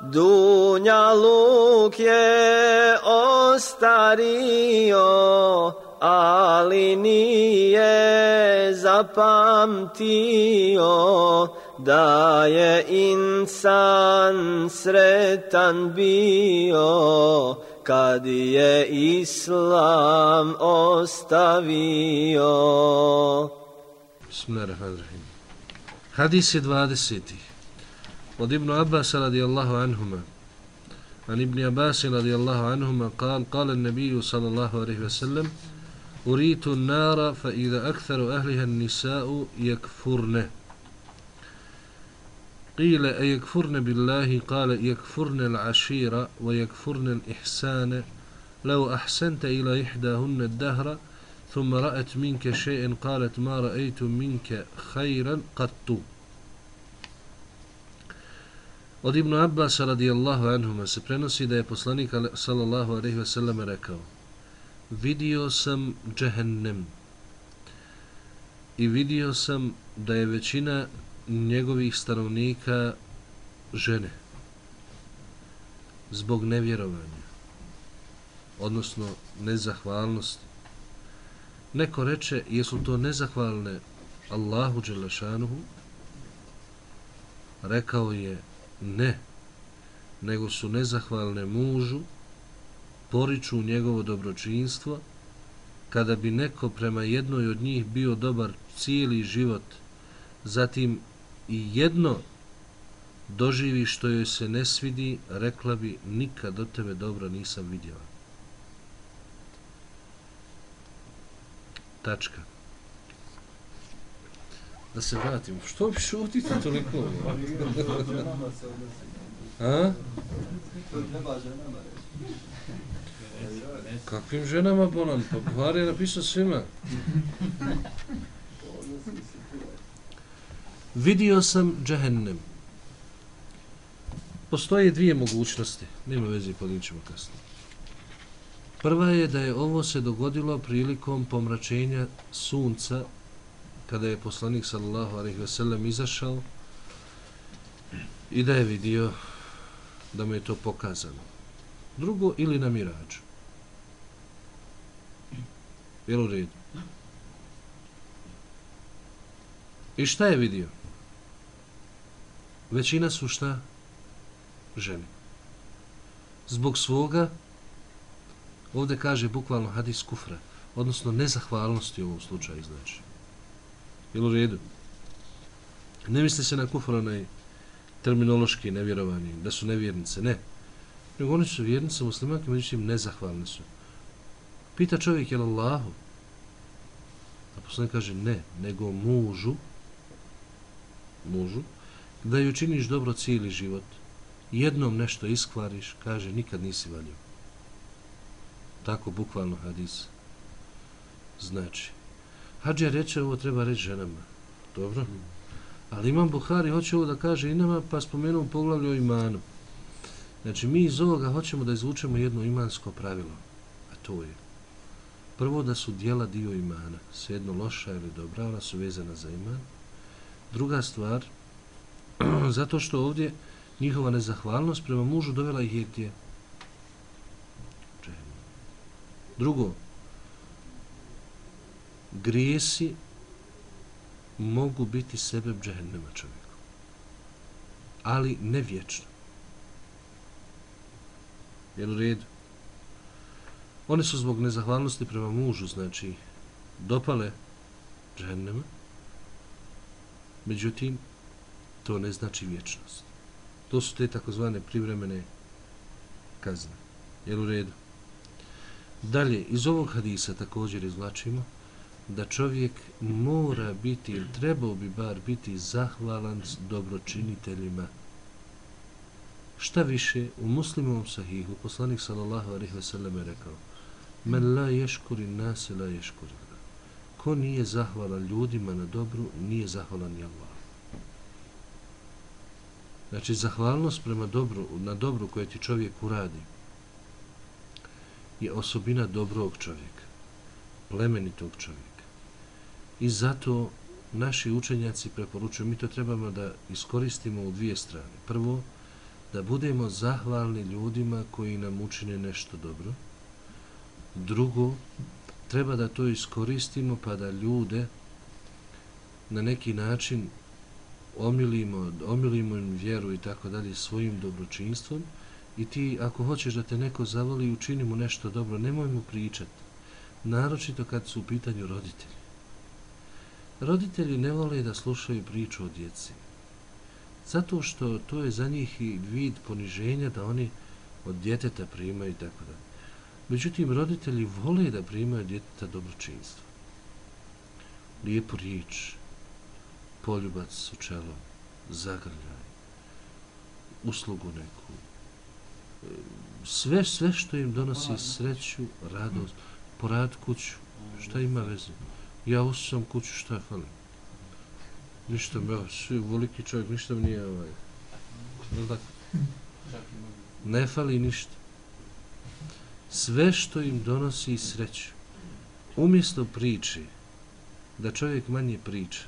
Dunja luk je ostario, ali nije zapamtio da je insan sretan bio kad je islam ostavio. Bismillahirrahmanirrahim. Hadis je 20. Od Ibnu Abbas radijallahu anhuma. عن ابن عباس رضي الله عنهما قال قال النبي صلى الله عليه وسلم أريت النار فإذا أكثر أهلها النساء يكفرن. قيل أيكفرن بالله؟ قال يكفرن العشيرة ويكفرن الإحسان. لو أحسنت إلى إحداهن الدهر ثم رأت منك شيء قالت ما رأيت منك خيرا قط. Od Ibn Abbas radijallahu anhuma se prenosi da je poslanik sallallahu alaihi ve sellem rekao vidio sam džehennem i vidio sam da je većina njegovih stanovnika žene zbog nevjerovanja odnosno nezahvalnosti. Neko reče jesu to nezahvalne Allahu Đelešanuhu? Rekao je ne nego su nezahvalne mužu poriču njegovo dobročinstvo, kada bi neko prema jednoj od njih bio dobar cijeli život, zatim i jedno doživi što joj se ne svidi, rekla bi nikad do tebe dobro nisam vidjela. Tačka. Da se vratim. Što bi šutite toliko? A? To Kakvim ženama bolan? Pa Buhari je napisao svima. Vidio sam džehennem. Postoje dvije mogućnosti. Nema veze po kasnije. Prva je da je ovo se dogodilo prilikom pomračenja sunca kada je poslanik sallallahu alejhi ve sellem izašao i da je vidio da mu je to pokazano. Drugo ili na mirađu. Jel u redu? I šta je vidio? Većina su šta? Žene. Zbog svoga, ovdje kaže bukvalno hadis kufra, odnosno nezahvalnosti u ovom slučaju, znači. Jel u redu? Ne misli se na kufra onaj terminološki nevjerovani, da su nevjernice, ne. Nego oni su vjernice muslimanke, međutim nezahvalne su. Pita čovjek, je Allahu? A poslanik kaže, ne, nego mužu, mužu, da ju činiš dobro cijeli život, jednom nešto iskvariš, kaže, nikad nisi valio. Tako bukvalno hadis. Znači, hađa reče, ovo treba reći ženama. Dobro? Ali imam Buhari, hoće ovo da kaže i nama, pa spomenuo poglavlju o imanu. Znači, mi iz ovoga hoćemo da izvučemo jedno imansko pravilo, a to je Prvo da su dijela dio imana, svejedno loša ili dobra, ona su vezana za iman. Druga stvar, zato što ovdje njihova nezahvalnost prema mužu dovela ih je gdje? Drugo, grijesi mogu biti sebe džehennema čovjeku. Ali ne vječno. Jel u redu? One su zbog nezahvalnosti prema mužu, znači, dopale džehennema, međutim, to ne znači vječnost. To su te takozvane privremene kazne. Jel u redu? Dalje, iz ovog hadisa također izvlačimo da čovjek mora biti, ili trebao bi bar biti zahvalan s dobročiniteljima. Šta više, u muslimovom sahihu, poslanik sallallahu alaihi ve sellem je rekao, Men la ješkuri nase la ješkuri. Ko nije zahvalan ljudima na dobru, nije zahvalan ni Allah. Znači, zahvalnost prema dobru, na dobru koje ti čovjek uradi je osobina dobrog čovjeka, plemenitog čovjeka. I zato naši učenjaci preporučuju, mi to trebamo da iskoristimo u dvije strane. Prvo, da budemo zahvalni ljudima koji nam učine nešto dobro. Drugo, treba da to iskoristimo pa da ljude na neki način omilimo, omilimo im vjeru i tako dalje svojim dobročinstvom i ti ako hoćeš da te neko zavoli učini mu nešto dobro, nemoj mu pričati. Naročito kad su u pitanju roditelji. Roditelji ne vole da slušaju priču o djeci. Zato što to je za njih i vid poniženja da oni od djeteta primaju i tako dalje. Međutim, roditelji vole da primaju djeteta dobročinstvo. Lijepu riječ, poljubac u čelo, zagrljaj, uslugu neku, sve, sve što im donosi sreću, radost, porad kuću, šta ima veze? Ja usam kuću, šta je fali? Ništa me, svi voliki čovjek, ništa mi nije ovaj. Ne fali ništa. Sve što im donosi sreću, umjesto priči, da čovjek manje priča,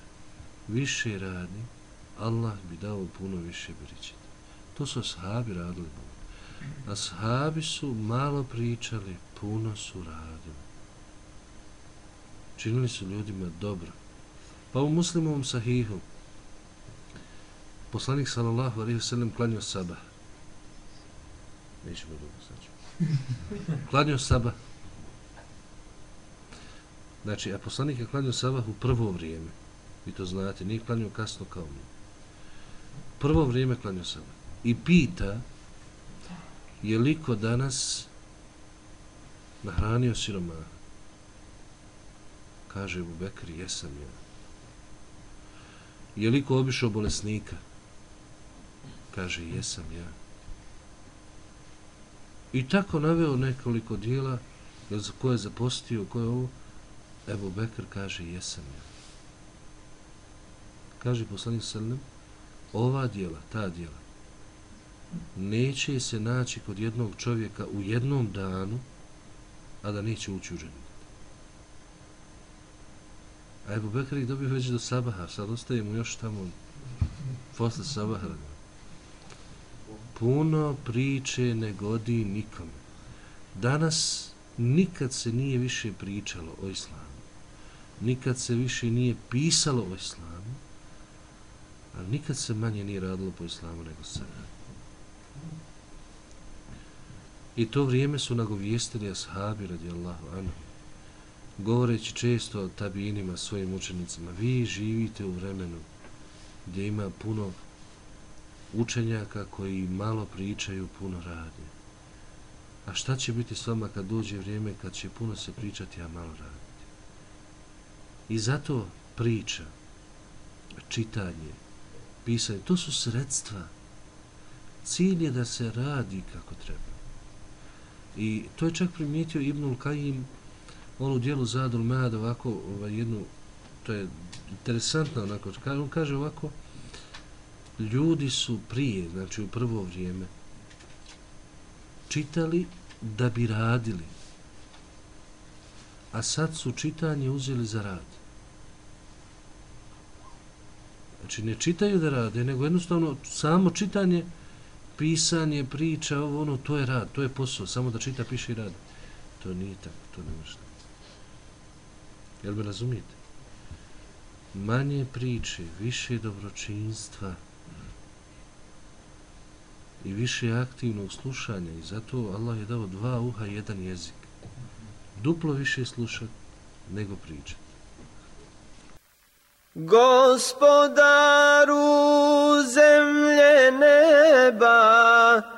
više radi, Allah bi dao puno više beričeta. To su ashabi radili. Ashabi su malo pričali, puno su radili. Činili su ljudima dobro. Pa u muslimovom sahihu poslanik sallallahu alaihi sallam klanio sabah. Nećemo dobro znači. Klanio sabah. Znači, a poslanik je klanio sabah u prvo vrijeme. Vi to znate, nije klanio kasno kao mi. Prvo vrijeme klanio sabah. I pita je li ko danas nahranio siroma? Kaže mu Bekri, jesam ja. Je li ko obišao bolesnika? Kaže, jesam ja. I tako naveo nekoliko dijela za koje je zapostio, koje je ovo. Evo Bekr kaže, jesam ja. Kaže poslanik Selnem, ova dijela, ta dijela, neće se naći kod jednog čovjeka u jednom danu, a da neće ući u džennet. A Ebu Bekr ih dobio već do sabaha, sad ostaje mu još tamo posle sabaha. Puno priče ne godi nikom. Danas nikad se nije više pričalo o islamu. Nikad se više nije pisalo o islamu. A nikad se manje nije radilo po islamu nego sada. I to vrijeme su nagovijestili ashabi radijallahu anhu govoreći često o tabinima svojim učenicima, vi živite u vremenu gdje ima puno učenjaka koji malo pričaju, puno radi. A šta će biti s vama kad dođe vrijeme kad će puno se pričati, a malo raditi? I zato priča, čitanje, pisanje, to su sredstva. Cilj je da se radi kako treba. I to je čak primijetio Ibnul Kajim on u dijelu Zadul Mead ovako ovaj, jednu, to je interesantno onako, on kaže ovako, ljudi su prije, znači u prvo vrijeme, čitali da bi radili, a sad su čitanje uzeli za rad. Znači ne čitaju da rade, nego jednostavno samo čitanje, pisanje, priča, ovo ono, to je rad, to je posao, samo da čita, piše i radi. To nije tako, to ne može Jel me razumijete? Manje priče, više dobročinstva i više aktivnog slušanja i zato Allah je dao dva uha i jedan jezik. Duplo više slušati nego pričati. Gospodaru zemlje neba